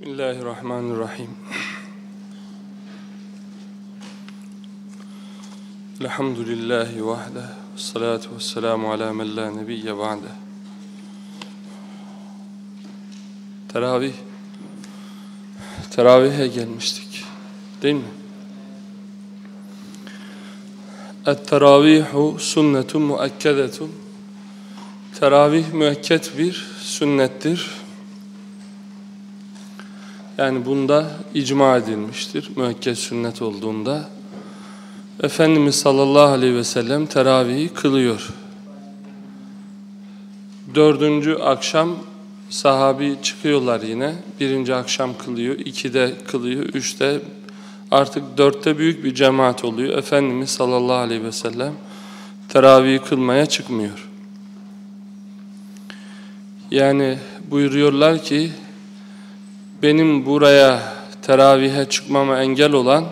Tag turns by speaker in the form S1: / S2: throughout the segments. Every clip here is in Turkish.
S1: Bismillahirrahmanirrahim. Elhamdülillahi vahde. Salatu vesselamu ala men la nebiyye ba'de. Teravih. Teravihe gelmiştik. Değil mi? Et-teravihu sünnetun muakkedetun. Teravih müekket bir sünnettir. Yani bunda icma edilmiştir. Müekket sünnet olduğunda. Efendimiz sallallahu aleyhi ve sellem teravihi kılıyor. Dördüncü akşam sahabi çıkıyorlar yine. Birinci akşam kılıyor, ikide kılıyor, üçte artık dörtte büyük bir cemaat oluyor. Efendimiz sallallahu aleyhi ve sellem teravihi kılmaya çıkmıyor. Yani buyuruyorlar ki benim buraya teravihe çıkmama engel olan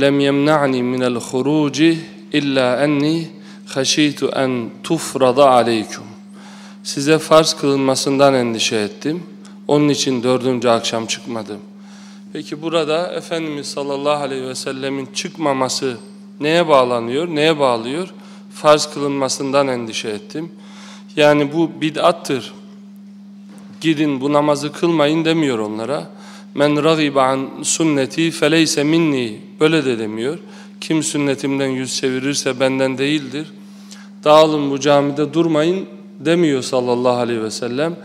S1: lem yemna'ni minel huruci illa enni haşitu en tufrada aleykum. Size farz kılınmasından endişe ettim. Onun için dördüncü akşam çıkmadım. Peki burada Efendimiz sallallahu aleyhi ve sellemin çıkmaması neye bağlanıyor, neye bağlıyor? Farz kılınmasından endişe ettim. Yani bu bid'attır gidin bu namazı kılmayın demiyor onlara. Men ragibe an sünneti feleyse minni böyle de demiyor. Kim sünnetimden yüz çevirirse benden değildir. Dağılın bu camide durmayın demiyor sallallahu aleyhi ve sellem.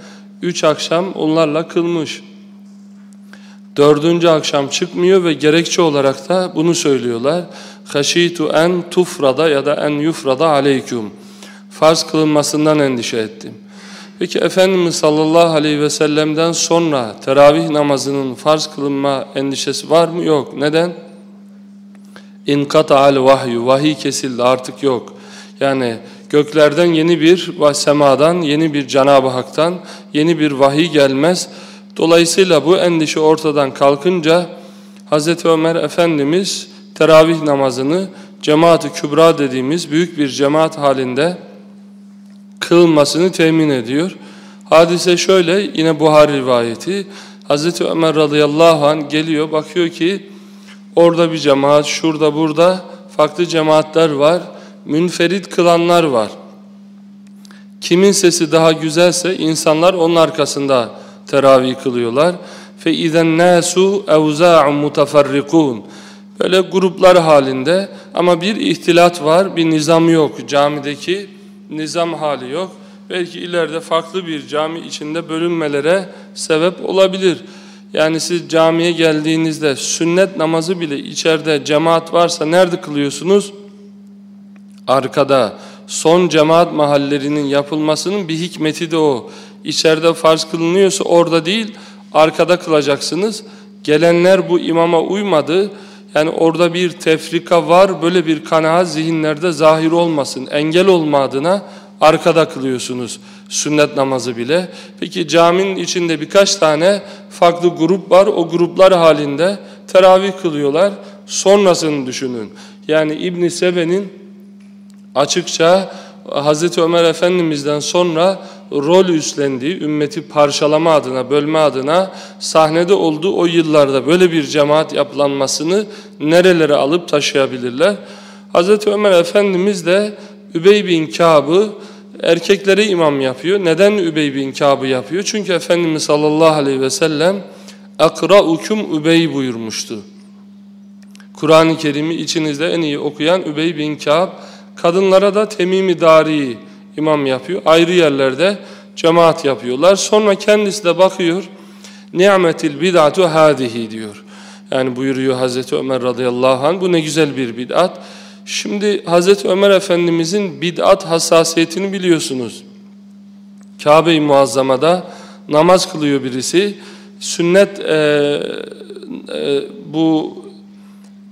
S1: Üç akşam onlarla kılmış. Dördüncü akşam çıkmıyor ve gerekçe olarak da bunu söylüyorlar. Haşitu en tufrada ya da en yufrada aleyküm. Farz kılınmasından endişe ettim. Peki Efendimiz sallallahu aleyhi ve sellem'den sonra teravih namazının farz kılınma endişesi var mı? Yok. Neden? İnkata'al vahyu. Vahiy kesildi artık yok. Yani göklerden yeni bir semadan, yeni bir Cenab-ı Hak'tan yeni bir vahiy gelmez. Dolayısıyla bu endişe ortadan kalkınca Hz. Ömer Efendimiz teravih namazını cemaat-ı kübra dediğimiz büyük bir cemaat halinde kılmasını temin ediyor. Hadise şöyle yine Buhari rivayeti. Hazreti Ömer radıyallahu an geliyor bakıyor ki orada bir cemaat şurada burada farklı cemaatler var. Münferit kılanlar var. Kimin sesi daha güzelse insanlar onun arkasında teravih kılıyorlar. Fe izen nasu evza'un mutafarrikun. Böyle gruplar halinde ama bir ihtilat var, bir nizam yok camideki nizam hali yok. Belki ileride farklı bir cami içinde bölünmelere sebep olabilir. Yani siz camiye geldiğinizde sünnet namazı bile içeride cemaat varsa nerede kılıyorsunuz? Arkada. Son cemaat mahallerinin yapılmasının bir hikmeti de o. İçeride farz kılınıyorsa orada değil arkada kılacaksınız. Gelenler bu imama uymadı. Yani orada bir tefrika var, böyle bir kanaat zihinlerde zahir olmasın, engel olma adına arkada kılıyorsunuz sünnet namazı bile. Peki caminin içinde birkaç tane farklı grup var, o gruplar halinde teravih kılıyorlar. Sonrasını düşünün. Yani İbn Sebe'nin açıkça Hazreti Ömer Efendimiz'den sonra rol üstlendiği, ümmeti parçalama adına, bölme adına sahnede olduğu o yıllarda böyle bir cemaat yapılanmasını nerelere alıp taşıyabilirler? Hazreti Ömer Efendimiz de Übey bin Kâb'ı erkeklere imam yapıyor. Neden Übey bin Kâb'ı yapıyor? Çünkü Efendimiz sallallahu aleyhi ve sellem اَقْرَأُكُمْ Übey buyurmuştu. Kur'an-ı Kerim'i içinizde en iyi okuyan Übey bin Kâb, kadınlara da Temim-i Dari'yi imam yapıyor. Ayrı yerlerde cemaat yapıyorlar. Sonra kendisi de bakıyor. Ni'metil bid'atu hadihi diyor. Yani buyuruyor Hazreti Ömer radıyallahu anh. Bu ne güzel bir bid'at. Şimdi Hazreti Ömer Efendimizin bid'at hassasiyetini biliyorsunuz. Kabe-i Muazzama'da namaz kılıyor birisi. Sünnet e, e, bu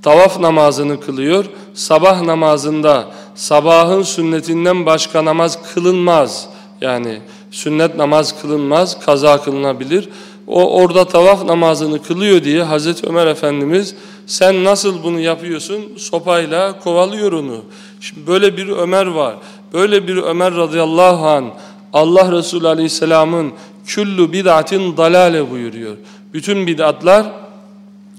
S1: tavaf namazını kılıyor. Sabah namazında sabahın sünnetinden başka namaz kılınmaz. Yani sünnet namaz kılınmaz, kaza kılınabilir. O orada tavaf namazını kılıyor diye Hazreti Ömer Efendimiz sen nasıl bunu yapıyorsun? Sopayla kovalıyor onu. Şimdi böyle bir Ömer var. Böyle bir Ömer radıyallahu an Allah Resulü aleyhisselamın küllü bid'atin dalale buyuruyor. Bütün bid'atlar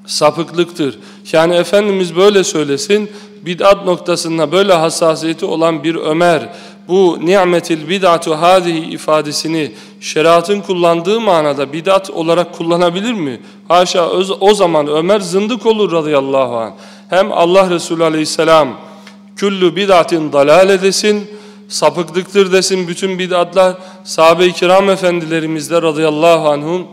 S1: sapıklıktır. Yani Efendimiz böyle söylesin, bid'at noktasında böyle hassasiyeti olan bir Ömer, bu ni'metil bid'atu hadihi ifadesini şeriatın kullandığı manada bid'at olarak kullanabilir mi? Haşa o zaman Ömer zındık olur radıyallahu anh. Hem Allah Resulü aleyhisselam küllü bid'atin dalale desin, sapıklıktır desin bütün bid'atlar. Sahabe-i kiram efendilerimiz de radıyallahu anhum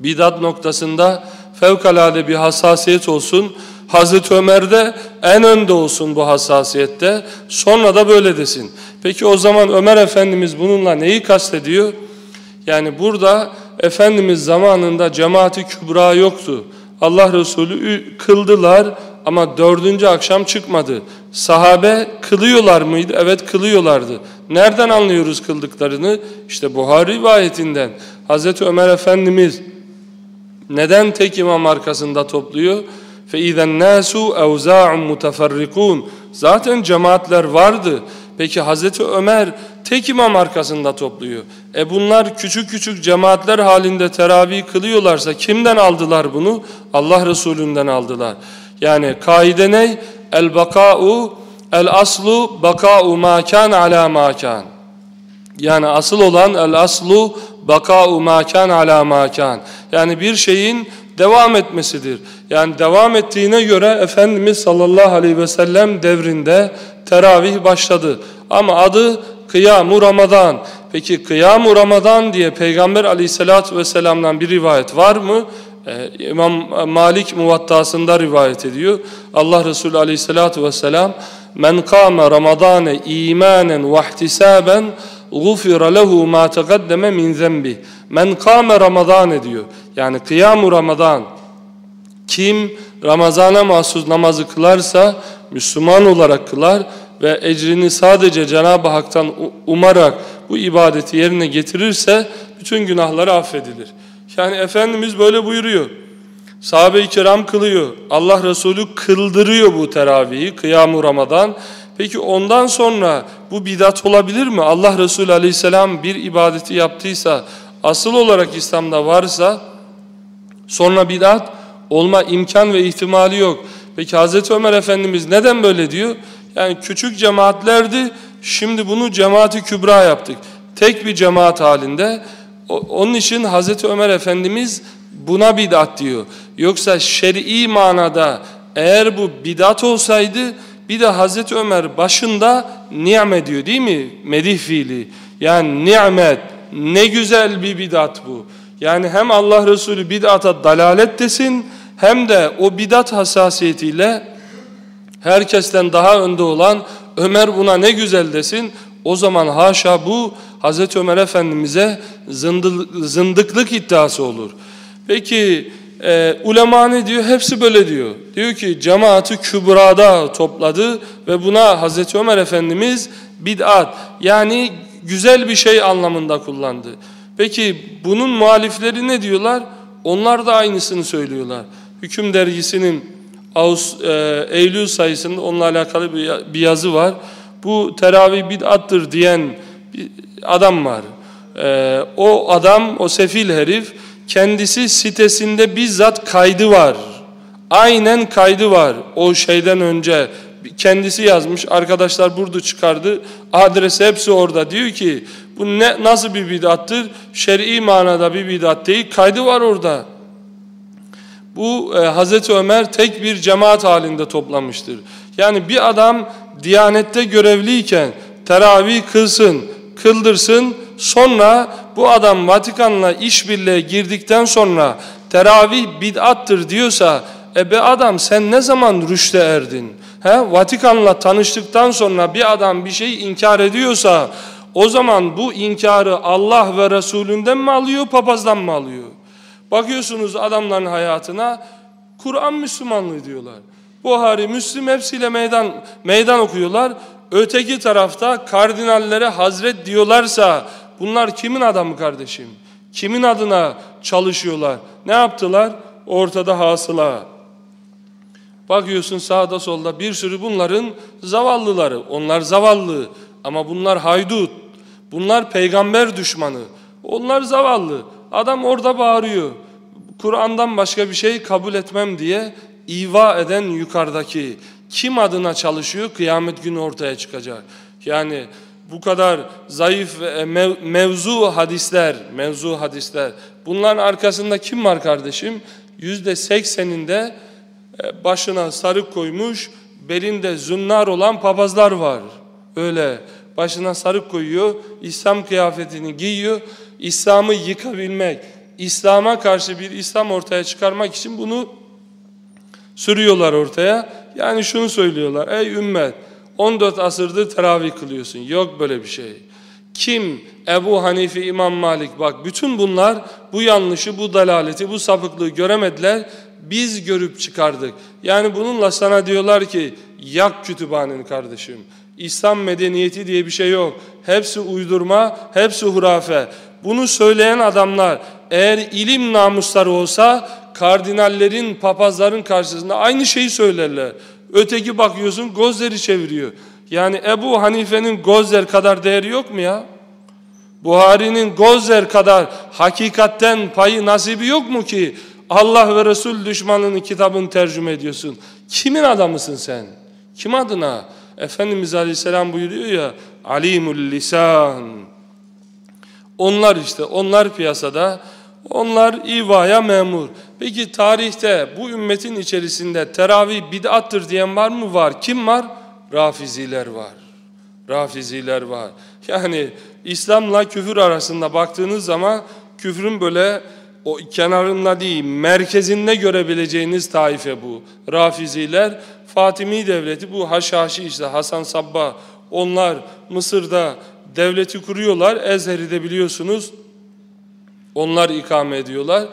S1: bid'at noktasında fevkalade bir hassasiyet olsun. Hazreti Ömer'de en önde olsun bu hassasiyette. Sonra da böyle desin. Peki o zaman Ömer Efendimiz bununla neyi kastediyor? Yani burada Efendimiz zamanında cemaati kübra yoktu. Allah Resulü kıldılar ama dördüncü akşam çıkmadı. Sahabe kılıyorlar mıydı? Evet kılıyorlardı. Nereden anlıyoruz kıldıklarını? İşte Buhari rivayetinden. Hazreti Ömer Efendimiz neden tek imam arkasında topluyor? فَاِذَا النَّاسُ اَوْزَاعٌ مُتَفَرِّقُونَ Zaten cemaatler vardı. Peki Hazreti Ömer tek imam arkasında topluyor. E bunlar küçük küçük cemaatler halinde teravih kılıyorlarsa kimden aldılar bunu? Allah Resulü'nden aldılar. Yani kaide ne? El baka'u el aslu baka'u makan ala makan. Yani asıl olan el aslu baka'u makan ala makan. Yani bir şeyin devam etmesidir. Yani devam ettiğine göre Efendimiz sallallahu aleyhi ve sellem devrinde teravih başladı. Ama adı Kıyamu Ramazan. Peki Kıyamu Ramazan diye Peygamber aleyhissalatü vesselam'dan bir rivayet var mı? Ee, İmam Malik muvattasında rivayet ediyor. Allah Resulü aleyhissalatü vesselam Men kâme Ramazâne imanen ve ihtisâben gufira lehu ma tegaddeme min zenbih. Men kâme Ramazan ediyor. Yani kıyamu Ramazan. Kim Ramazana mahsus namazı kılarsa Müslüman olarak kılar ve ecrini sadece Cenab-ı Hak'tan umarak bu ibadeti yerine getirirse bütün günahları affedilir. Yani Efendimiz böyle buyuruyor. Sahabe-i kiram kılıyor. Allah Resulü kıldırıyor bu teravihi, kıyamu Ramazan. Peki ondan sonra bu bidat olabilir mi? Allah Resulü aleyhisselam bir ibadeti yaptıysa, asıl olarak İslam'da varsa, sonra bidat olma imkan ve ihtimali yok. Peki Hazreti Ömer Efendimiz neden böyle diyor? Yani küçük cemaatlerdi, şimdi bunu cemaati kübra yaptık. Tek bir cemaat halinde. Onun için Hazreti Ömer Efendimiz buna bidat diyor. Yoksa şer'i manada eğer bu bidat olsaydı bir de Hazreti Ömer başında ni'me diyor değil mi? Medih fiili. Yani ni'met ne güzel bir bidat bu. Yani hem Allah Resulü bid'ata dalalet desin hem de o bidat hassasiyetiyle herkesten daha önde olan Ömer buna ne güzel desin. O zaman haşa bu Hazreti Ömer Efendimiz'e zındıklık iddiası olur. Peki e, ulema diyor? Hepsi böyle diyor. Diyor ki cemaati kübrada topladı ve buna Hazreti Ömer Efendimiz bid'at yani güzel bir şey anlamında kullandı. Peki bunun muhalifleri ne diyorlar? Onlar da aynısını söylüyorlar. Hüküm dergisinin Ağustos, e, Eylül sayısında onunla alakalı bir, bir yazı var. Bu teravih bid'attır diyen bir adam var. E, o adam, o sefil herif kendisi sitesinde bizzat kaydı var. Aynen kaydı var o şeyden önce. Kendisi yazmış, arkadaşlar burada çıkardı. Adresi hepsi orada. Diyor ki bu ne nasıl bir bidattır? Şer'i manada bir bidat değil. Kaydı var orada. Bu e, Hazreti Ömer tek bir cemaat halinde toplamıştır. Yani bir adam Diyanette görevliyken teravih kılsın, kıldırsın, sonra bu adam Vatikan'la işbirliğe girdikten sonra teravih bid'attır diyorsa e be adam sen ne zaman rüşte erdin? He? Vatikan'la tanıştıktan sonra bir adam bir şeyi inkar ediyorsa o zaman bu inkarı Allah ve Resulünden mi alıyor, papazdan mı alıyor? Bakıyorsunuz adamların hayatına Kur'an Müslümanlığı diyorlar. Buhari, Müslim hepsiyle meydan, meydan okuyorlar. Öteki tarafta kardinallere hazret diyorlarsa bunlar kimin adamı kardeşim? Kimin adına çalışıyorlar? Ne yaptılar? Ortada hasıla. Bakıyorsun sağda solda bir sürü bunların zavallıları. Onlar zavallı ama bunlar haydut. Bunlar peygamber düşmanı. Onlar zavallı. Adam orada bağırıyor. Kur'an'dan başka bir şey kabul etmem diye iva eden yukarıdaki kim adına çalışıyor kıyamet günü ortaya çıkacak. Yani bu kadar zayıf e, mev, mevzu hadisler, mevzu hadisler. Bunların arkasında kim var kardeşim? Yüzde sekseninde e, başına sarık koymuş, belinde zünnar olan papazlar var. Öyle başına sarık koyuyor, İslam kıyafetini giyiyor. İslam'ı yıkabilmek, İslam'a karşı bir İslam ortaya çıkarmak için bunu sürüyorlar ortaya. Yani şunu söylüyorlar, ey ümmet 14 asırdır teravih kılıyorsun. Yok böyle bir şey. Kim? Ebu Hanife, İmam Malik. Bak bütün bunlar bu yanlışı, bu dalaleti, bu sapıklığı göremediler. Biz görüp çıkardık. Yani bununla sana diyorlar ki yak kütüphaneni kardeşim. İslam medeniyeti diye bir şey yok. Hepsi uydurma, hepsi hurafe. Bunu söyleyen adamlar eğer ilim namusları olsa kardinallerin, papazların karşısında aynı şeyi söylerler. Öteki bakıyorsun gözleri çeviriyor. Yani Ebu Hanife'nin gözler kadar değeri yok mu ya? Buhari'nin gözler kadar hakikatten payı nasibi yok mu ki Allah ve Resul düşmanının kitabını tercüme ediyorsun? Kimin adamısın sen? Kim adına? Efendimiz Aleyhisselam buyuruyor ya alimul lisan. Onlar işte onlar piyasada onlar ivaya memur. Peki tarihte bu ümmetin içerisinde teravih bid'attır diyen var mı? Var. Kim var? Rafiziler var. Rafiziler var. Yani İslam'la küfür arasında baktığınız zaman küfrün böyle o kenarında değil merkezinde görebileceğiniz taife bu. Rafiziler Fatimi devleti bu Haşhaşi işte Hasan Sabba onlar Mısır'da devleti kuruyorlar. Ezher'i de biliyorsunuz onlar ikame ediyorlar.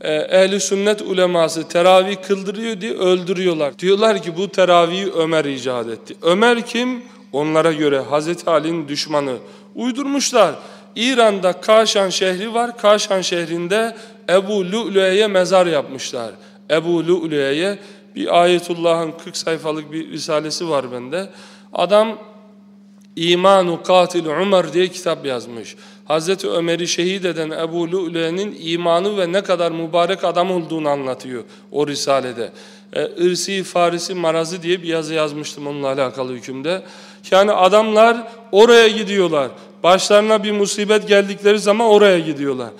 S1: Ee, ehli sünnet uleması teravih kıldırıyor diye öldürüyorlar. Diyorlar ki bu teravihi Ömer icat etti. Ömer kim? Onlara göre Hazreti Ali'nin düşmanı. Uydurmuşlar. İran'da Kaşan şehri var. Kaşan şehrinde Ebu Lu'lu'ye mezar yapmışlar. Ebu Lu'lu'ye bir ayetullahın 40 sayfalık bir risalesi var bende. Adam İmanu Katil Umar diye kitap yazmış. Hazreti Ömer'i şehit eden Ebu Lu'lu'nin imanı ve ne kadar mübarek adam olduğunu anlatıyor o risalede. E, Irsi Farisi Marazı diye bir yazı yazmıştım onunla alakalı hükümde. Yani adamlar oraya gidiyorlar. Başlarına bir musibet geldikleri zaman oraya gidiyorlar.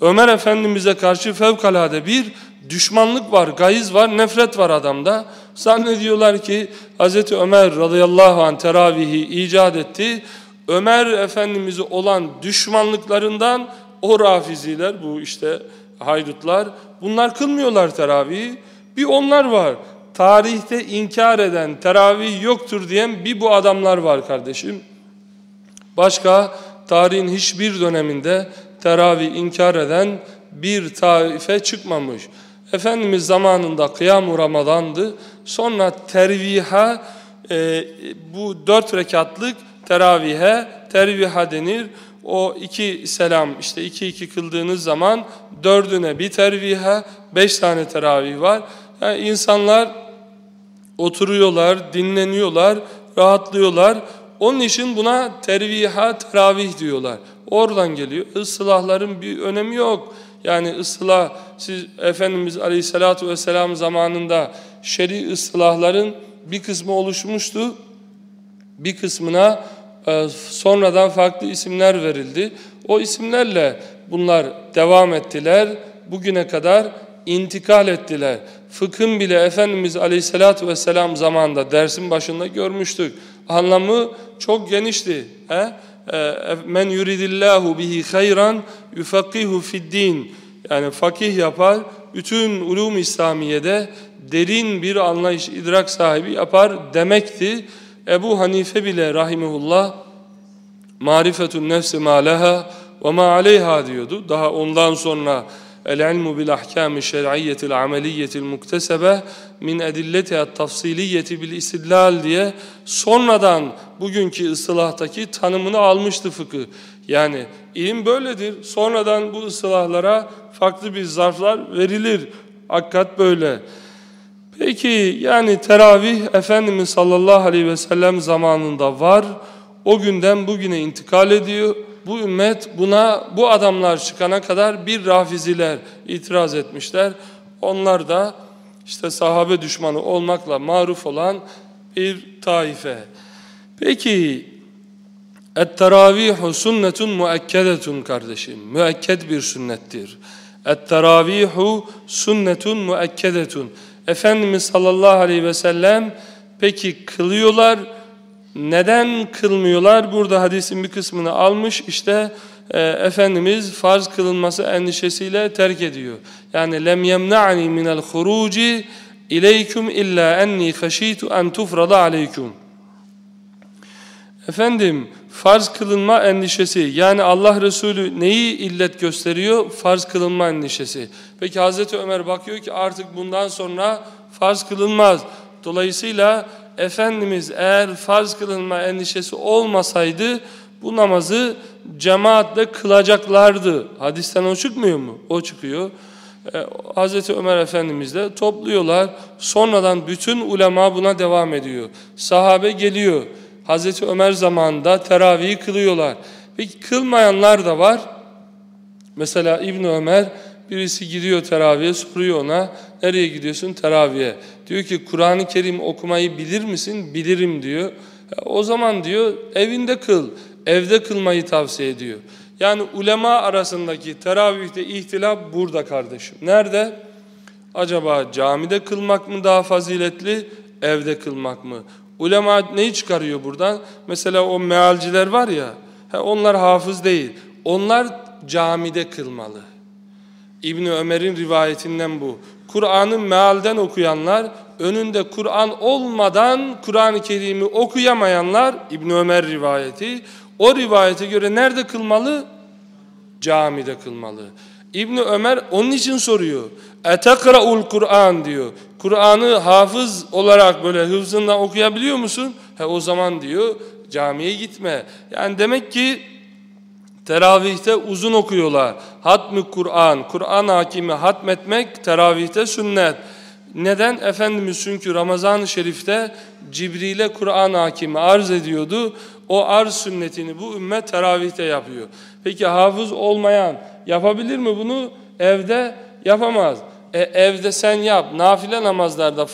S1: Ömer Efendimiz'e karşı fevkalade bir düşmanlık var, gayiz var, nefret var adamda. Zannediyorlar ki Hz. Ömer radıyallahu anh teravihi icat etti. Ömer Efendimiz'e olan düşmanlıklarından o rafiziler, bu işte haydutlar, bunlar kılmıyorlar teravihi. Bir onlar var. Tarihte inkar eden, teravih yoktur diyen bir bu adamlar var kardeşim. Başka tarihin hiçbir döneminde teravih inkar eden bir taife çıkmamış. Efendimiz zamanında kıyam Ramazan'dı. Sonra terviha e, bu dört rekatlık teravihe terviha denir. O iki selam işte iki iki kıldığınız zaman dördüne bir terviha beş tane teravih var. Yani insanlar oturuyorlar, dinleniyorlar, rahatlıyorlar. Onun için buna terviha, teravih diyorlar. Oradan geliyor. Islahların bir önemi yok. Yani ıslah, siz Efendimiz Aleyhisselatü Vesselam zamanında şer'i ıslahların bir kısmı oluşmuştu. Bir kısmına e, sonradan farklı isimler verildi. O isimlerle bunlar devam ettiler. Bugüne kadar intikal ettiler. Fıkhın bile Efendimiz Aleyhisselatü Vesselam zamanında dersin başında görmüştük. Anlamı çok genişti. He? E, men yuridillahu bihi hayran yufakkihu fiddin. Yani fakih yapar, bütün ulum İslamiye'de derin bir anlayış, idrak sahibi yapar demekti. Ebu Hanife bile rahimehullah marifetun nefsi ma leha ve ma aleyha diyordu. Daha ondan sonra el-ilmu bil ahkami şer'iyyetil ameliyetil muktesebe min edilletiha tafsiliyeti bil istidlal diye sonradan bugünkü ıslahtaki tanımını almıştı fıkıh. Yani ilim böyledir. Sonradan bu ıslahlara farklı bir zarflar verilir. Hakikat böyle. Peki yani teravih Efendimiz sallallahu aleyhi ve sellem zamanında var. O günden bugüne intikal ediyor. bu ümmet buna bu adamlar çıkana kadar bir rafiziler itiraz etmişler. Onlar da işte sahabe düşmanı olmakla maruf olan bir taife. Peki Et-teravihu sünnetun muekkedetun kardeşim. Müekked bir sünnettir. Et-teravihu sünnetun muekkedetun. Efendimiz sallallahu aleyhi ve sellem peki kılıyorlar. Neden kılmıyorlar? Burada hadisin bir kısmını almış. İşte e, Efendimiz farz kılınması endişesiyle terk ediyor. Yani lem yemna'ni minel huruci ileykum illa enni khashitu en tufrada aleykum. Efendim farz kılınma endişesi yani Allah Resulü neyi illet gösteriyor? Farz kılınma endişesi. Peki Hazreti Ömer bakıyor ki artık bundan sonra farz kılınmaz. Dolayısıyla Efendimiz eğer farz kılınma endişesi olmasaydı bu namazı cemaatle kılacaklardı. Hadisten o çıkmıyor mu? O çıkıyor. Ee, Hazreti Ömer Efendimiz de topluyorlar. Sonradan bütün ulema buna devam ediyor. Sahabe geliyor. Hazreti Ömer zamanında teravihi kılıyorlar. Peki kılmayanlar da var. Mesela İbn Ömer birisi gidiyor teraviye soruyor ona nereye gidiyorsun teraviye. Diyor ki Kur'an-ı Kerim okumayı bilir misin? Bilirim diyor. E, o zaman diyor evinde kıl. Evde kılmayı tavsiye ediyor. Yani ulema arasındaki teravihte ihtilaf burada kardeşim. Nerede? Acaba camide kılmak mı daha faziletli, evde kılmak mı? Ulema neyi çıkarıyor buradan? Mesela o mealciler var ya, onlar hafız değil. Onlar camide kılmalı. İbni Ömer'in rivayetinden bu. Kur'an'ı mealden okuyanlar, önünde Kur'an olmadan Kur'an-ı Kerim'i okuyamayanlar, İbni Ömer rivayeti, o rivayete göre nerede kılmalı? Camide kılmalı. İbni Ömer onun için soruyor. Etekra'ul Kur'an diyor. Kur'an'ı hafız olarak böyle hıfzından okuyabiliyor musun? He o zaman diyor camiye gitme. Yani demek ki teravihte uzun okuyorlar. Hatmi Kur'an, Kur'an hakimi hatmetmek teravihte sünnet. Neden? Efendimiz çünkü Ramazan-ı Şerif'te Cibril'e Kur'an hakimi arz ediyordu. O arz sünnetini bu ümmet teravihte yapıyor. Peki hafız olmayan yapabilir mi bunu? Evde yapamaz. E, evde sen yap. Nafile namazlarda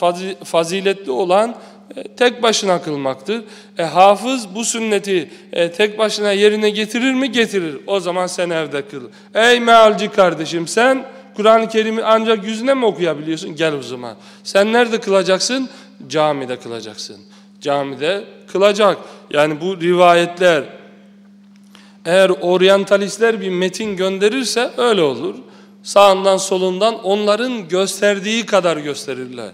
S1: faziletli olan e, tek başına kılmaktır. E, hafız bu sünneti e, tek başına yerine getirir mi? Getirir. O zaman sen evde kıl. Ey mealci kardeşim sen Kur'an-ı Kerim'i ancak yüzüne mi okuyabiliyorsun? Gel o zaman. Sen nerede kılacaksın? Camide kılacaksın. Camide kılacak. Yani bu rivayetler eğer oryantalistler bir metin gönderirse öyle olur. Sağından solundan onların gösterdiği kadar gösterirler.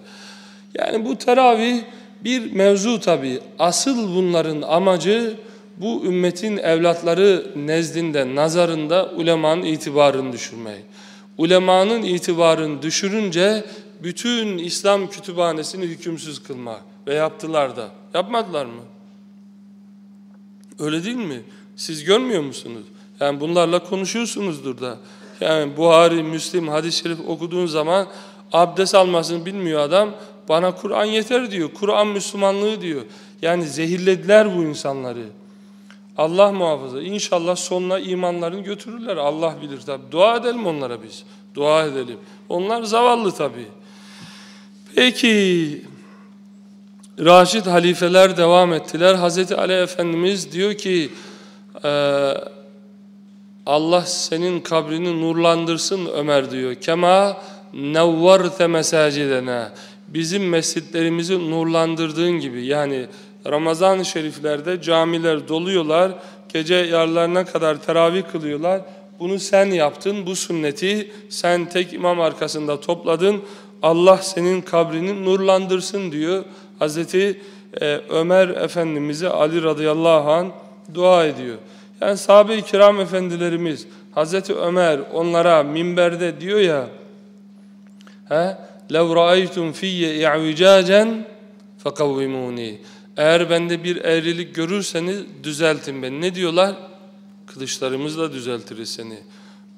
S1: Yani bu teravih bir mevzu tabi. Asıl bunların amacı bu ümmetin evlatları nezdinde, nazarında ulemanın itibarını düşürmek. Ulemanın itibarını düşürünce bütün İslam kütüphanesini hükümsüz kılmak ve yaptılar da. Yapmadılar mı? Öyle değil mi? Siz görmüyor musunuz? Yani bunlarla konuşuyorsunuzdur da. Yani Buhari, Müslim, hadis-i şerif okuduğun zaman abdest almasını bilmiyor adam. Bana Kur'an yeter diyor. Kur'an Müslümanlığı diyor. Yani zehirlediler bu insanları. Allah muhafaza. İnşallah sonuna imanlarını götürürler. Allah bilir tabi. Dua edelim onlara biz. Dua edelim. Onlar zavallı tabi. Peki Raşid halifeler devam ettiler. Hazreti Ali Efendimiz diyor ki ee, Allah senin kabrini nurlandırsın Ömer diyor. Kema nevvarte mesacidena. Bizim mescitlerimizi nurlandırdığın gibi. Yani Ramazan-ı Şeriflerde camiler doluyorlar. Gece yarlarına kadar teravih kılıyorlar. Bunu sen yaptın. Bu sünneti sen tek imam arkasında topladın. Allah senin kabrini nurlandırsın diyor. Hazreti e, Ömer Efendimiz'e Ali radıyallahu anh dua ediyor. Yani sahabe-i kiram efendilerimiz Hazreti Ömer onlara minberde diyor ya he لَوْ رَأَيْتُمْ فِيَّ اِعْوِجَاجًا فَقَوِّمُونِي Eğer bende bir eğrilik görürseniz düzeltin beni. Ne diyorlar? Kılıçlarımızla düzeltiriz seni.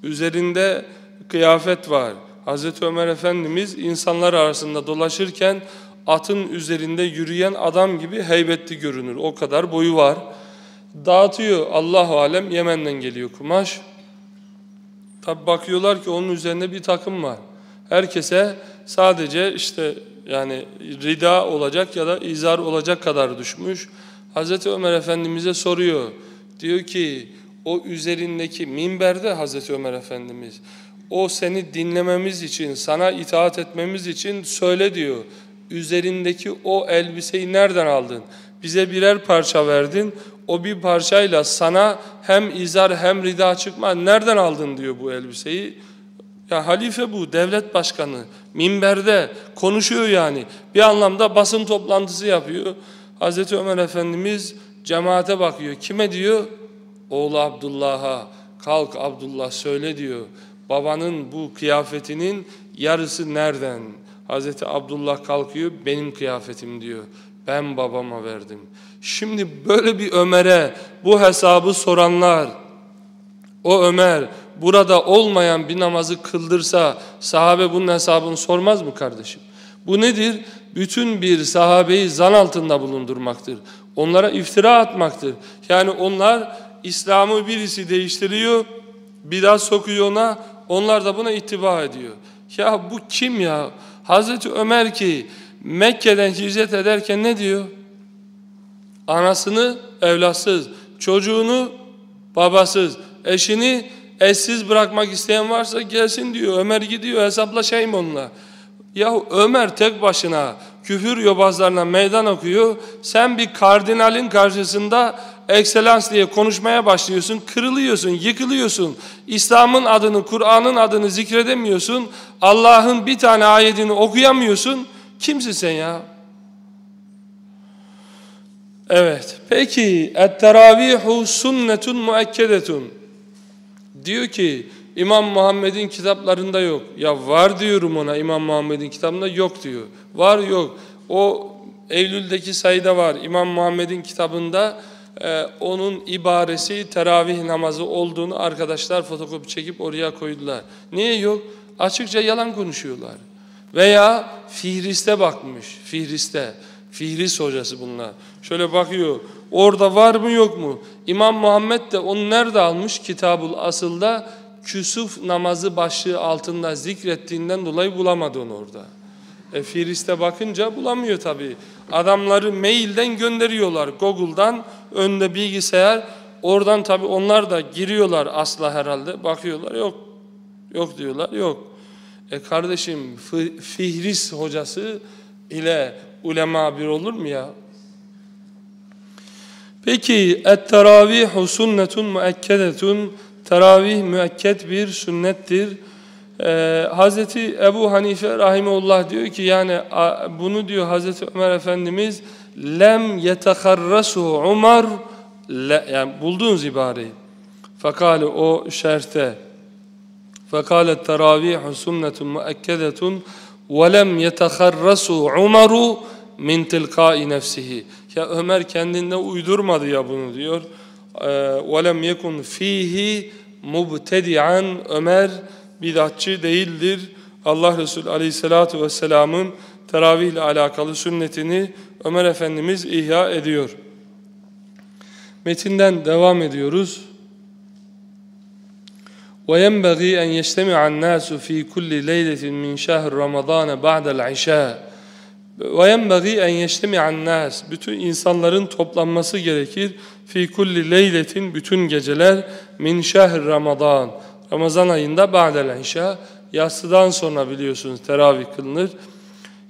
S1: Üzerinde kıyafet var. Hazreti Ömer Efendimiz insanlar arasında dolaşırken atın üzerinde yürüyen adam gibi heybetli görünür. O kadar boyu var. Dağıtıyor Allahu alem Yemen'den geliyor kumaş. Tabi bakıyorlar ki onun üzerinde bir takım var. Herkese sadece işte yani rida olacak ya da izar olacak kadar düşmüş. Hazreti Ömer Efendimiz'e soruyor. Diyor ki o üzerindeki minberde Hazreti Ömer Efendimiz o seni dinlememiz için, sana itaat etmemiz için söyle diyor. Üzerindeki o elbiseyi nereden aldın? Bize birer parça verdin. O bir parçayla sana hem izar hem rida çıkma. Nereden aldın diyor bu elbiseyi. Ya halife bu, devlet başkanı. Minberde konuşuyor yani. Bir anlamda basın toplantısı yapıyor. Hazreti Ömer Efendimiz cemaate bakıyor. Kime diyor? Oğlu Abdullah'a. Kalk Abdullah söyle diyor. Babanın bu kıyafetinin yarısı nereden? Hazreti Abdullah kalkıyor. Benim kıyafetim diyor. Ben babama verdim. Şimdi böyle bir Ömer'e bu hesabı soranlar, o Ömer burada olmayan bir namazı kıldırsa sahabe bunun hesabını sormaz mı kardeşim? Bu nedir? Bütün bir sahabeyi zan altında bulundurmaktır. Onlara iftira atmaktır. Yani onlar İslam'ı birisi değiştiriyor, bidat sokuyor ona, onlar da buna ittiba ediyor. Ya bu kim ya? Hazreti Ömer ki Mekke'den hicret ederken ne diyor? Anasını evlatsız, çocuğunu babasız, eşini eşsiz bırakmak isteyen varsa gelsin diyor. Ömer gidiyor hesaplaşayım onunla. Ya Ömer tek başına küfür yobazlarına meydan okuyor. Sen bir kardinalin karşısında ekselans diye konuşmaya başlıyorsun. Kırılıyorsun, yıkılıyorsun. İslam'ın adını, Kur'an'ın adını zikredemiyorsun. Allah'ın bir tane ayetini okuyamıyorsun. Kimsin sen ya? Evet. Peki et-teravihu sünnetun muekkedetun. Diyor ki İmam Muhammed'in kitaplarında yok. Ya var diyorum ona İmam Muhammed'in kitabında yok diyor. Var yok. O Eylül'deki sayıda var. İmam Muhammed'in kitabında e, onun ibaresi teravih namazı olduğunu arkadaşlar fotokopi çekip oraya koydular. Niye yok? Açıkça yalan konuşuyorlar. Veya Fihriste bakmış. Fihriste. Fihris hocası bunlar. Şöyle bakıyor. Orada var mı yok mu? İmam Muhammed de onu nerede almış? Kitabul Asıl'da küsuf namazı başlığı altında zikrettiğinden dolayı bulamadı onu orada. E, Fihriste bakınca bulamıyor tabii. Adamları mailden gönderiyorlar Google'dan önde bilgisayar. Oradan tabii onlar da giriyorlar asla herhalde. Bakıyorlar yok. Yok diyorlar yok. E kardeşim Fihris hocası ile ulema bir olur mu ya? Peki et-teravihu sünnetun müekkedetun Teravih müekket bir sünnettir. Ee, Hazreti Ebu Hanife rahimeullah diyor ki yani bunu diyor Hazreti Ömer Efendimiz lem yeteharrasu Umar le, yani bulduğunuz ibareyi. Fakale o şerhte fakale teravih sünnetun muekkedetun ve lem yeteharrasu Umaru min tilkai nefsihi. Ya Ömer kendinde uydurmadı ya bunu diyor. Ee, ve lem yekun fihi mubtedi'an Ömer bidatçı değildir. Allah Resulü Aleyhisselatü Vesselam'ın teravih ile alakalı sünnetini Ömer Efendimiz ihya ediyor. Metinden devam ediyoruz. وينبغي أن يجتمع الناس في كل ليلة من شهر رمضان بعد العشاء وينبغي أن يجتمع الناس bütün insanların toplanması gerekir fi kulli leyletin bütün geceler min şehr Ramazan Ramazan ayında ba'del işa yatsıdan sonra biliyorsunuz teravih kılınır.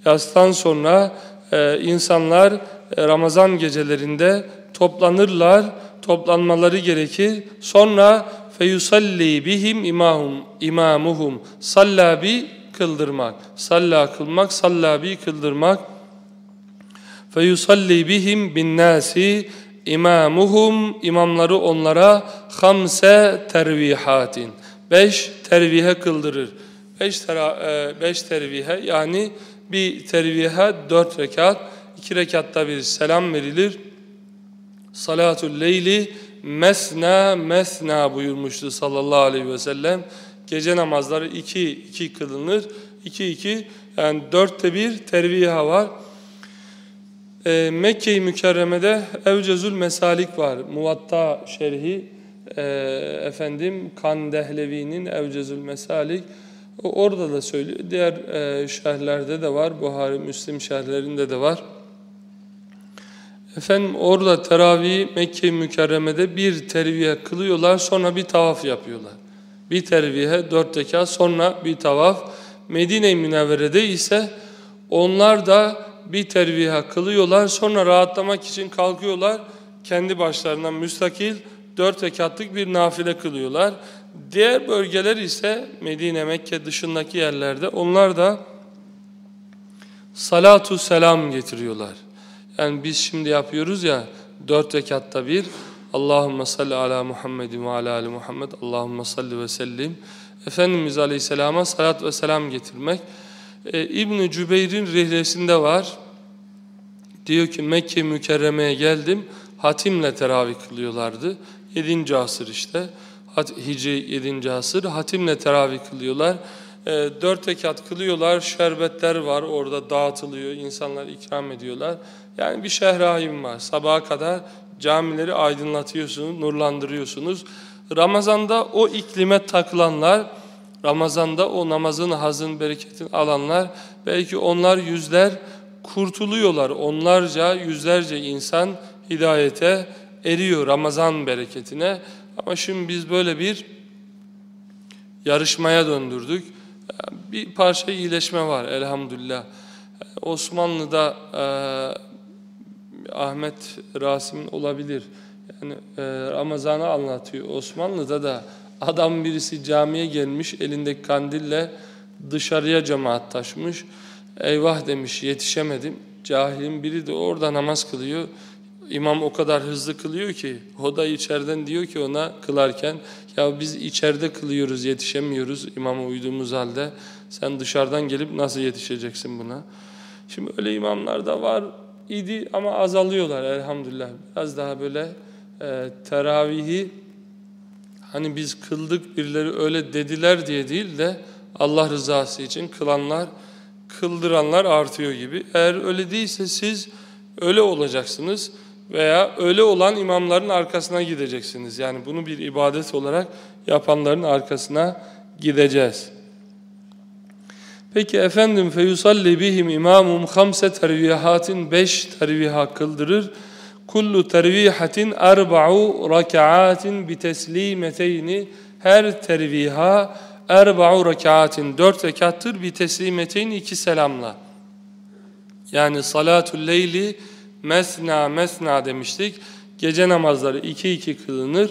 S1: Yatsıdan sonra e, insanlar e, Ramazan gecelerinde toplanırlar. Toplanmaları gerekir. Sonra feyusalli bihim imahum imamuhum. Sallabi kıldırmak. Salla kılmak sallabi kıldırmak. Feyusalli bihim bin nasi. İmamuhum imamları onlara hamse tervihatin beş tervihe kıldırır. Beş, tera, e, beş tervihe yani bir tervihe dört rekat iki rekatta bir selam verilir. Salatul leyli mesna mesna buyurmuştu sallallahu aleyhi ve sellem. Gece namazları iki iki kılınır. İki iki yani dörtte bir terviha var. E, Mekke-i Mükerreme'de Evcezül Mesalik var. Muvatta şerhi e, efendim Kan Dehlevi'nin Evcezül Mesalik. Orada da söylüyor. Diğer e, şerhlerde de var. Buhari, Müslim şerhlerinde de var. Efendim orada teravih Mekke-i Mükerreme'de bir terviye kılıyorlar sonra bir tavaf yapıyorlar. Bir terviye dört rekat sonra bir tavaf. Medine-i Münevvere'de ise onlar da bir terviye kılıyorlar sonra rahatlamak için kalkıyorlar. Kendi başlarından müstakil dört rekatlık bir nafile kılıyorlar. Diğer bölgeler ise Medine, Mekke dışındaki yerlerde onlar da salatu selam getiriyorlar. Yani biz şimdi yapıyoruz ya dört rekatta bir Allahümme salli ala Muhammedin ve ala ali Muhammed Allahümme salli ve sellim Efendimiz Aleyhisselam'a salat ve selam getirmek. Ee, İbn-i Cübeyr'in rihlesinde var. Diyor ki Mekke mükerremeye geldim. Hatimle teravih kılıyorlardı. 7. asır işte. Hicri 7. asır. Hatimle teravih kılıyorlar. E, dört rekat kılıyorlar. Şerbetler var orada dağıtılıyor. insanlar ikram ediyorlar. Yani bir şehrahim var. Sabaha kadar camileri aydınlatıyorsunuz, nurlandırıyorsunuz. Ramazanda o iklime takılanlar, Ramazanda o namazın, hazın, bereketini alanlar, belki onlar yüzler kurtuluyorlar. Onlarca, yüzlerce insan hidayete eriyor Ramazan bereketine. Ama şimdi biz böyle bir yarışmaya döndürdük. Bir parça iyileşme var elhamdülillah. Osmanlı'da e, Ahmet Rasim'in olabilir. Yani e, Ramazan'ı anlatıyor. Osmanlı'da da adam birisi camiye gelmiş elindeki kandille dışarıya cemaat taşmış. Eyvah demiş yetişemedim. Cahilin biri de orada namaz kılıyor. İmam o kadar hızlı kılıyor ki o da içeriden diyor ki ona kılarken ya biz içeride kılıyoruz yetişemiyoruz imama uyduğumuz halde sen dışarıdan gelip nasıl yetişeceksin buna? Şimdi öyle imamlar da var idi ama azalıyorlar elhamdülillah. Biraz daha böyle e, teravihi hani biz kıldık birileri öyle dediler diye değil de Allah rızası için kılanlar, kıldıranlar artıyor gibi. Eğer öyle değilse siz öyle olacaksınız veya öyle olan imamların arkasına gideceksiniz. Yani bunu bir ibadet olarak yapanların arkasına gideceğiz. Peki efendim feyusalli bihim imamum hamse tervihatin beş terviha kıldırır. Kullu tervihatin erba'u rakaatin bi teslimeteyni her terviha erba'u rakaatin dört rekattır bi teslimeteyni iki selamla. Yani salatul leyli mesna mesna demiştik. Gece namazları iki iki kılınır.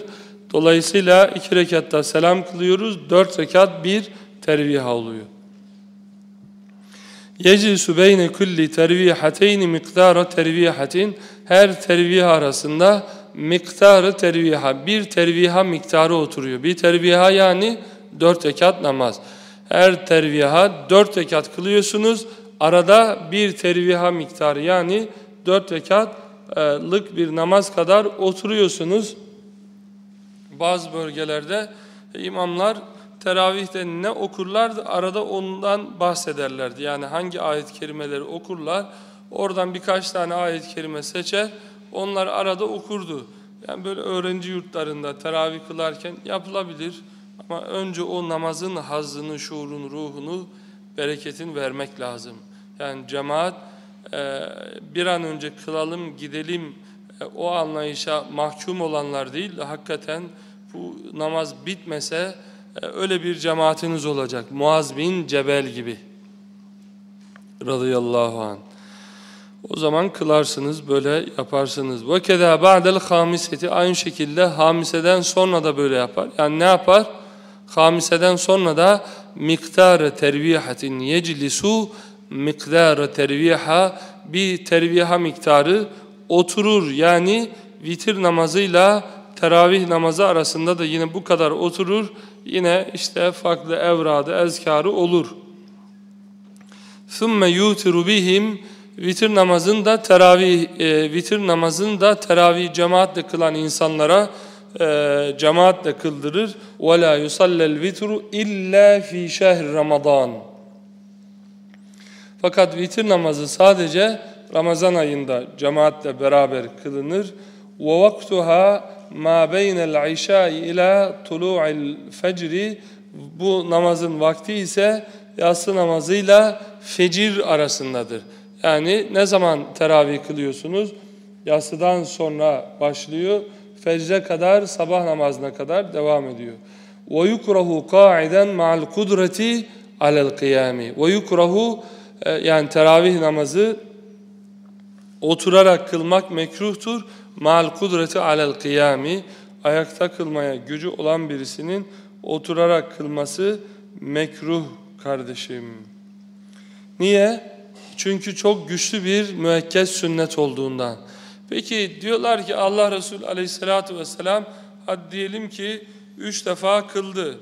S1: Dolayısıyla iki rekatta selam kılıyoruz. Dört rekat bir terviha oluyor. Yeclisu beyne kulli tervihateyni miktara tervihatin her tervih arasında miktarı terviha bir terviha miktarı oturuyor. Bir terviha yani dört rekat namaz. Her terviha dört rekat kılıyorsunuz. Arada bir terviha miktarı yani dört rekatlık bir namaz kadar oturuyorsunuz. Bazı bölgelerde imamlar teravihte ne okurlardı arada ondan bahsederlerdi. Yani hangi ayet kelimeleri okurlar oradan birkaç tane ayet kerime seçer onlar arada okurdu. Yani böyle öğrenci yurtlarında teravih kılarken yapılabilir ama önce o namazın hazzını, şuurunu, ruhunu, bereketin vermek lazım. Yani cemaat bir an önce kılalım, gidelim e, o anlayışa mahkum olanlar değil de hakikaten bu namaz bitmese e, öyle bir cemaatiniz olacak. Muaz bin Cebel gibi. Radıyallahu anh. O zaman kılarsınız, böyle yaparsınız. Keda ba'del hamiseti aynı şekilde hamiseden sonra da böyle yapar. Yani ne yapar? Hamiseden sonra da miktarı tervihatin yeclisu miktarı terviha bir terviha miktarı oturur. Yani vitir namazıyla teravih namazı arasında da yine bu kadar oturur. Yine işte farklı evradı, ezkarı olur. ثُمَّ يُوتِرُ بِهِمْ Vitir namazında teravih, e, vitir namazında teravih cemaatle kılan insanlara e, cemaatle kıldırır. وَلَا يُصَلَّ الْوِتْرُ اِلَّا ف۪ي شَهْرِ رَمَضَانِ Fakat vitir namazı sadece Ramazan ayında cemaatle beraber kılınır. وَوَقْتُهَا مَا بَيْنَ الْعِشَاءِ ila طُلُوعِ الْفَجْرِ Bu namazın vakti ise yatsı namazıyla fecir arasındadır. Yani ne zaman teravih kılıyorsunuz? Yatsıdan sonra başlıyor, fecre kadar, sabah namazına kadar devam ediyor. وَيُكْرَهُ قَاعِدًا مَعَ الْقُدْرَةِ عَلَى الْقِيَامِ وَيُكْرَهُ yani teravih namazı oturarak kılmak mekruhtur. Mal kudreti alel kıyami ayakta kılmaya gücü olan birisinin oturarak kılması mekruh kardeşim. Niye? Çünkü çok güçlü bir müekkez sünnet olduğundan. Peki diyorlar ki Allah Resulü aleyhissalatü vesselam hadi diyelim ki üç defa kıldı.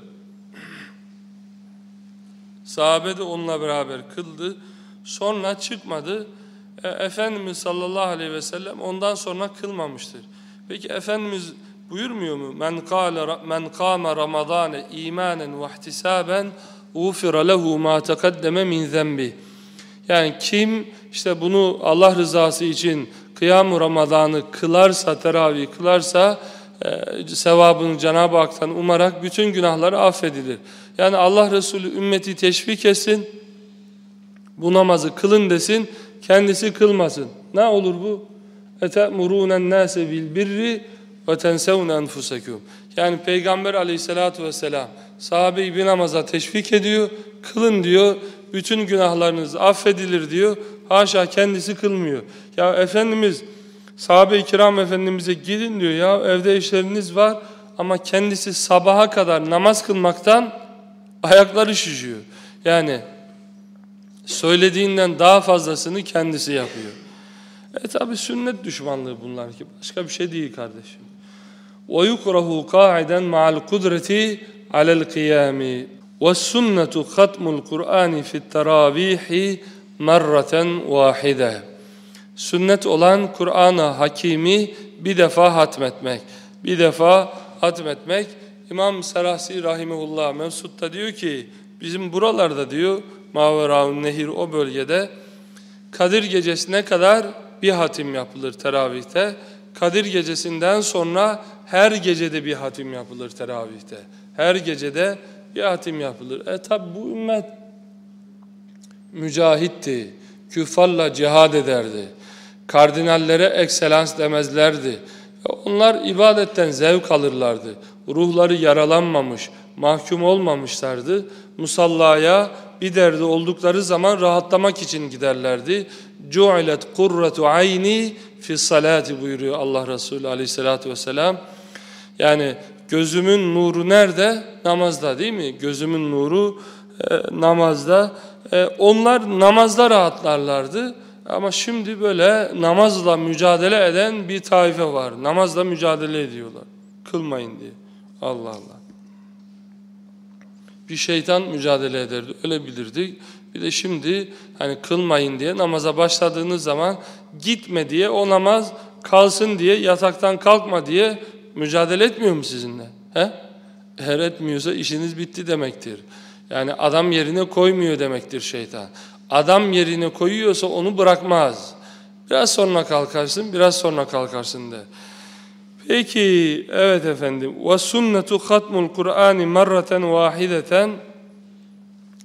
S1: Sahabe de onunla beraber kıldı. Sonra çıkmadı. E, Efendimiz sallallahu aleyhi ve sellem ondan sonra kılmamıştır. Peki Efendimiz buyurmuyor mu? Men kâle men kâme ramadâne imanen ve ihtisâben ufira lehu ma tekaddeme min zembi. Yani kim işte bunu Allah rızası için kıyam Ramazan'ı kılarsa, teravih kılarsa e, sevabını Cenab-ı Hak'tan umarak bütün günahları affedilir. Yani Allah Resulü ümmeti teşvik etsin, bu namazı kılın desin, kendisi kılmasın. Ne olur bu? اَتَأْمُرُونَ النَّاسَ بِالْبِرِّ وَتَنْسَوْنَ أَنْفُسَكُمْ Yani Peygamber aleyhissalatu vesselam sahabeyi bir namaza teşvik ediyor, kılın diyor, bütün günahlarınız affedilir diyor. Haşa kendisi kılmıyor. Ya Efendimiz sahabe-i kiram Efendimiz'e gidin diyor ya evde işleriniz var ama kendisi sabaha kadar namaz kılmaktan ayakları şişiyor. Yani söylediğinden daha fazlasını kendisi yapıyor. E tabi sünnet düşmanlığı bunlar ki başka bir şey değil kardeşim. وَيُكْرَهُ قَاعِدًا مَعَ الْقُدْرَةِ عَلَى الْقِيَامِ وَالسُنَّةُ خَتْمُ الْقُرْآنِ فِي التَّرَابِيحِ مَرَّةً وَاحِدَةً Sünnet olan Kur'an-ı Hakimi bir defa hatmetmek. Bir defa hatmetmek. İmam Serahsi Rahimullah Mevsut'ta diyor ki bizim buralarda diyor Maveraun Nehir o bölgede Kadir gecesine kadar bir hatim yapılır teravihte. Kadir gecesinden sonra her gecede bir hatim yapılır teravihte. Her gecede bir hatim yapılır. E tabi bu ümmet mücahitti. Küffarla cihad ederdi. Kardinallere ekselans demezlerdi. Onlar ibadetten zevk alırlardı. Ruhları yaralanmamış, mahkum olmamışlardı. Musallaya bir derdi oldukları zaman rahatlamak için giderlerdi. Cu'ilet kurratu ayni fi salati buyuruyor Allah Resulü aleyhissalatu vesselam. Yani gözümün nuru nerede? Namazda değil mi? Gözümün nuru e, namazda. E, onlar namazda rahatlarlardı. Ama şimdi böyle namazla mücadele eden bir taife var. Namazla mücadele ediyorlar. Kılmayın diye. Allah Allah. Bir şeytan mücadele ederdi. Öyle bilirdik. Bir de şimdi hani kılmayın diye namaza başladığınız zaman gitme diye o namaz kalsın diye yataktan kalkma diye mücadele etmiyor mu sizinle? He? Eğer etmiyorsa işiniz bitti demektir. Yani adam yerine koymuyor demektir şeytan. Adam yerine koyuyorsa onu bırakmaz. Biraz sonra kalkarsın, biraz sonra kalkarsın der. Peki, evet efendim. وَسُنَّةُ خَتْمُ الْقُرْآنِ مَرَّةً وَاحِدَةً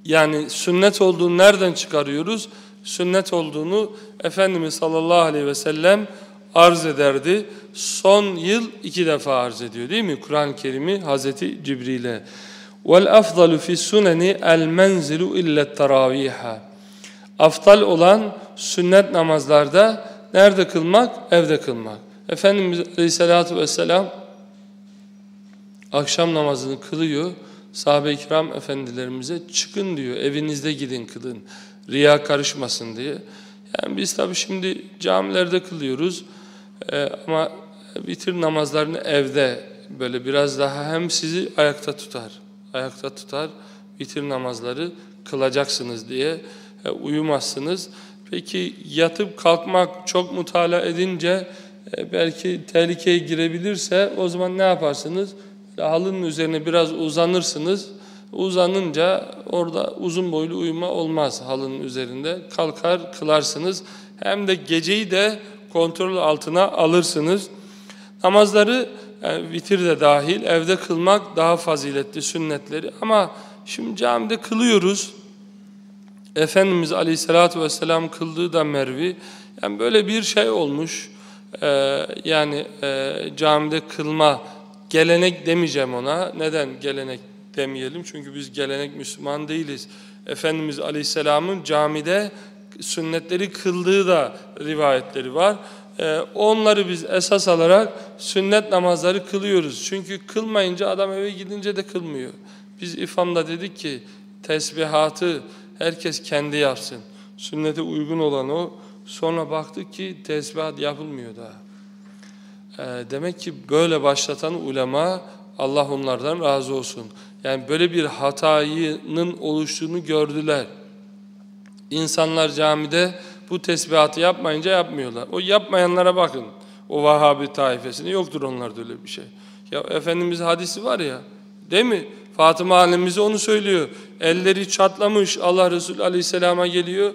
S1: Yani sünnet olduğunu nereden çıkarıyoruz? Sünnet olduğunu Efendimiz sallallahu aleyhi ve sellem arz ederdi. Son yıl iki defa arz ediyor değil mi? Kur'an-ı Kerim'i Hazreti Cibril'e. وَالْاَفْضَلُ فِي السُّنَنِ الْمَنْزِلُ اِلَّا التَّرَاوِيحَ Aftal olan sünnet namazlarda nerede kılmak? Evde kılmak. Efendimiz Aleyhisselatü Vesselam akşam namazını kılıyor. Sahabe-i kiram efendilerimize çıkın diyor. Evinizde gidin kılın. Riya karışmasın diye. Yani biz tabi şimdi camilerde kılıyoruz. Ee, ama vitir namazlarını evde böyle biraz daha hem sizi ayakta tutar. Ayakta tutar. Vitir namazları kılacaksınız diye e, uyumazsınız. Peki yatıp kalkmak çok mutala edince belki tehlikeye girebilirse o zaman ne yaparsınız? Halının üzerine biraz uzanırsınız. Uzanınca orada uzun boylu uyuma olmaz halının üzerinde. Kalkar kılarsınız. hem de geceyi de kontrol altına alırsınız. Namazları yani vitir de dahil evde kılmak daha faziletli sünnetleri ama şimdi camide kılıyoruz. Efendimiz Aleyhisselatü Vesselam kıldığı da mervi. Yani böyle bir şey olmuş. Ee, yani e, camide kılma gelenek demeyeceğim ona. Neden gelenek demeyelim? Çünkü biz gelenek Müslüman değiliz. Efendimiz Aleyhisselam'ın camide sünnetleri kıldığı da rivayetleri var. Ee, onları biz esas alarak sünnet namazları kılıyoruz. Çünkü kılmayınca adam eve gidince de kılmıyor. Biz ifamda dedik ki tesbihatı herkes kendi yapsın. Sünnete uygun olan o. Sonra baktık ki tesbihat yapılmıyor daha. Ee, demek ki böyle başlatan ulema Allah onlardan razı olsun. Yani böyle bir hatayının oluştuğunu gördüler. İnsanlar camide bu tesbihatı yapmayınca yapmıyorlar. O yapmayanlara bakın. O Vahabi taifesine yoktur onlarda öyle bir şey. Ya Efendimiz hadisi var ya değil mi? Fatıma annemize onu söylüyor. Elleri çatlamış Allah Resulü Aleyhisselam'a geliyor.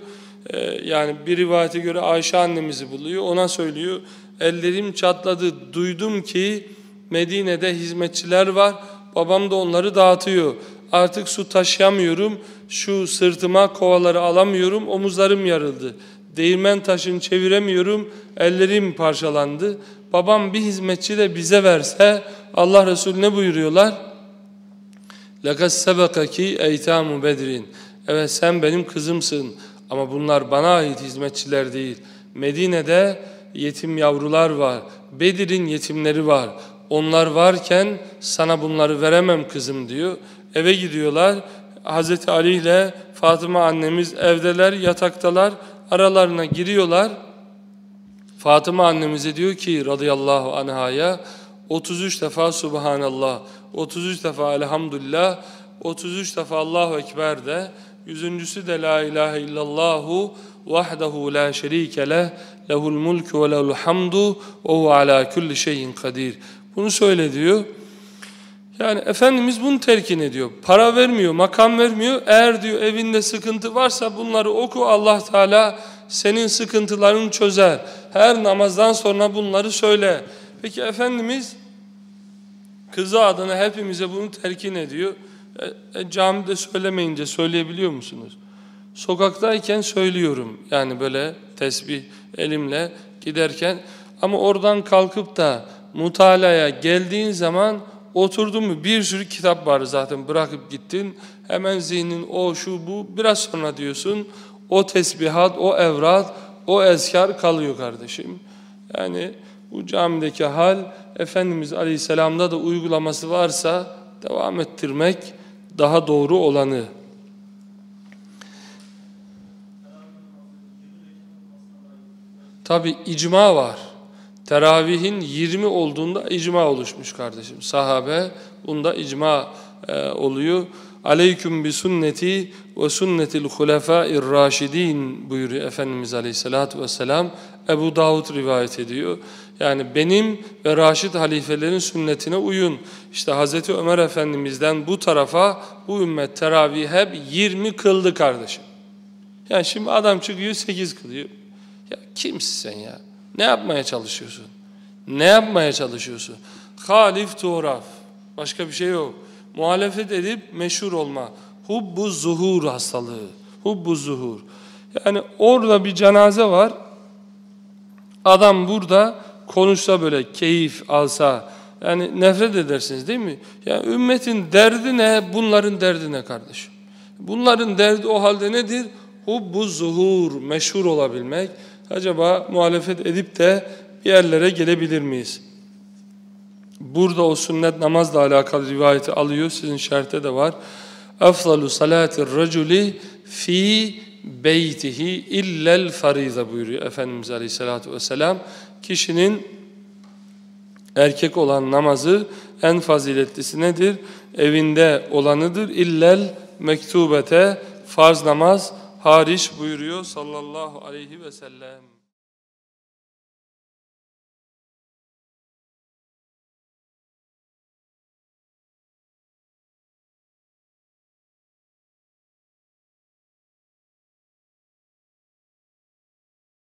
S1: Ee, yani bir rivayete göre Ayşe annemizi buluyor. Ona söylüyor. Ellerim çatladı. Duydum ki Medine'de hizmetçiler var. Babam da onları dağıtıyor. Artık su taşıyamıyorum. Şu sırtıma kovaları alamıyorum. Omuzlarım yarıldı. Değirmen taşını çeviremiyorum. Ellerim parçalandı. Babam bir hizmetçi de bize verse Allah Resulü ne buyuruyorlar? لَقَدْ سَبَقَكِ اَيْتَامُ bedrin. Evet sen benim kızımsın ama bunlar bana ait hizmetçiler değil. Medine'de yetim yavrular var. Bedir'in yetimleri var. Onlar varken sana bunları veremem kızım diyor. Eve gidiyorlar. Hazreti Ali ile Fatıma annemiz evdeler, yataktalar. Aralarına giriyorlar. Fatıma annemize diyor ki radıyallahu anhaya 33 defa Subhanallah, 33 defa Elhamdülillah, 33 defa Allahu Ekber de, yüzüncüsü de La ilahe illallahu vahdehu la şerike leh, lehul mulku ve lehul hamdu ve hu ala kulli şeyin kadir. Bunu söyle diyor. Yani Efendimiz bunu telkin ediyor. Para vermiyor, makam vermiyor. Eğer diyor evinde sıkıntı varsa bunları oku Allah Teala senin sıkıntılarını çözer. Her namazdan sonra bunları söyle. Peki Efendimiz kızı adına hepimize bunu telkin ediyor. E, e, camide söylemeyince söyleyebiliyor musunuz? Sokaktayken söylüyorum. Yani böyle tesbih elimle giderken. Ama oradan kalkıp da mutalaya geldiğin zaman oturdun mu bir sürü kitap var zaten bırakıp gittin. Hemen zihnin o şu bu biraz sonra diyorsun. O tesbihat, o evrat, o ezkar kalıyor kardeşim. Yani bu camideki hal Efendimiz Aleyhisselam'da da uygulaması varsa devam ettirmek daha doğru olanı. Tabi icma var. Teravihin 20 olduğunda icma oluşmuş kardeşim. Sahabe bunda icma e, oluyor. Aleyküm bi sünneti ve sünnetil hulefâir raşidin buyuruyor Efendimiz Aleyhisselatü Vesselam. Ebu Davud rivayet ediyor. Yani benim ve Raşid halifelerin sünnetine uyun. İşte Hazreti Ömer Efendimiz'den bu tarafa bu ümmet teravih hep 20 kıldı kardeşim. Yani şimdi adam çıkıyor 8 kılıyor. Ya kimsin sen ya? Ne yapmaya çalışıyorsun? Ne yapmaya çalışıyorsun? Halif tuğraf. Başka bir şey yok. Muhalefet edip meşhur olma. Hubbu zuhur hastalığı. Hubbu zuhur. Yani orada bir cenaze var. Adam burada konuşsa böyle keyif alsa yani nefret edersiniz değil mi? Yani ümmetin derdi ne? Bunların derdi ne kardeşim? Bunların derdi o halde nedir? Hubbu zuhur, meşhur olabilmek. Acaba muhalefet edip de bir yerlere gelebilir miyiz? Burada o sünnet namazla alakalı rivayeti alıyor. Sizin şerhte de var. Efzalu salatir raculi fi beytihi illel fariza buyuruyor Efendimiz Aleyhisselatü Vesselam. Kişinin erkek olan namazı en faziletlisi nedir? Evinde olanıdır. İllel mektubete farz namaz hariç buyuruyor sallallahu aleyhi ve sellem.